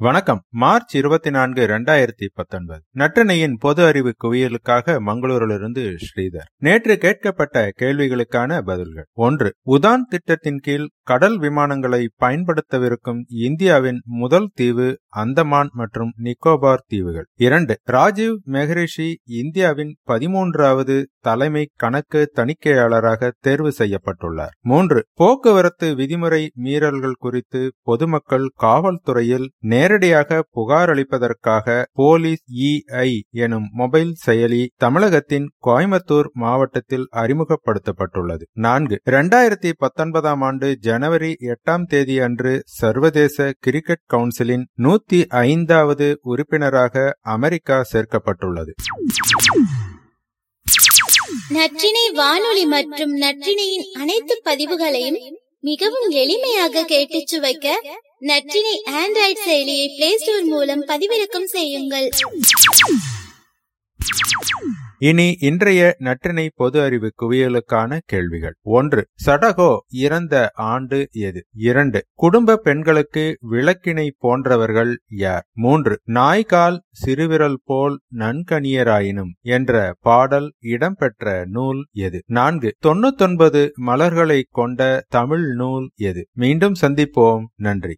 வணக்கம். மார்ச் இருபத்தி நான்கு இரண்டாயிரத்தி பத்தொன்பது நற்றினையின் பொது அறிவு குவியலுக்காக மங்களூரிலிருந்து ஸ்ரீதர். நேற்று கேட்கப்பட்ட கேள்விகளுக்கான பதில்கள். ஒன்று உதான் திட்டத்தின் கீழ் கடல் விமானங்களை பயன்படுத்தவிருக்கும் இந்தியாவின் முதல் தீவு அந்தமான் மற்றும் நிக்கோபார் தீவுகள். இரண்டு ராஜீவ் மெஹரிஷி இந்தியாவின் பதிமூன்றாவது தலைமை கணக்கு தணிக்கையாளராக தேர்வு செய்யப்பட்டுள்ளார். மூன்று போக்குவரத்து விதிமுறை மீறல்கள் குறித்து பொதுமக்கள் காவல்துறையில் நேரடியாக புகார் அளிப்பதற்காக போலீஸ் இஐ எனும் மொபைல் செயலி தமிழகத்தின் கோயம்புத்தூர் மாவட்டத்தில் அறிமுகப்படுத்தப்பட்டுள்ளது. நான்கு. இரண்டாயிரத்தி பத்தொன்பதாம் ஆண்டு ஜனவரி எட்டாம் தேதி அன்று சர்வதேச கிரிக்கெட் கவுன்சிலின் நூத்தி ஐந்தாவது உறுப்பினராக அமெரிக்கா சேர்க்கப்பட்டுள்ளது. நற்றினை வானொலி மற்றும் நற்றினையின் அனைத்து பதிவுகளையும் மிகவும் எளிமையாக கேட்டுச் சுவைக்க நற்றினை ஆண்ட்ராய்ட் செயலியை பிளே ஸ்டோர் மூலம் பதிவிறக்கம் செய்யுங்கள். இனி இன்றைய நற்றினை பொது அறிவு குவியலுக்கான கேள்விகள். ஒன்று சடகோ இறந்த ஆண்டு எது? இரண்டு குடும்ப பெண்களுக்கு விளக்கினை போன்றவர்கள் யார்? மூன்று நாய்கால் சிறுவிரல் போல் நன்கணியராயினும் என்ற பாடல் இடம்பெற்ற நூல் எது? நான்கு தொண்ணூத்தொன்பது மலர்களை கொண்ட தமிழ் நூல் எது? மீண்டும் சந்திப்போம். நன்றி.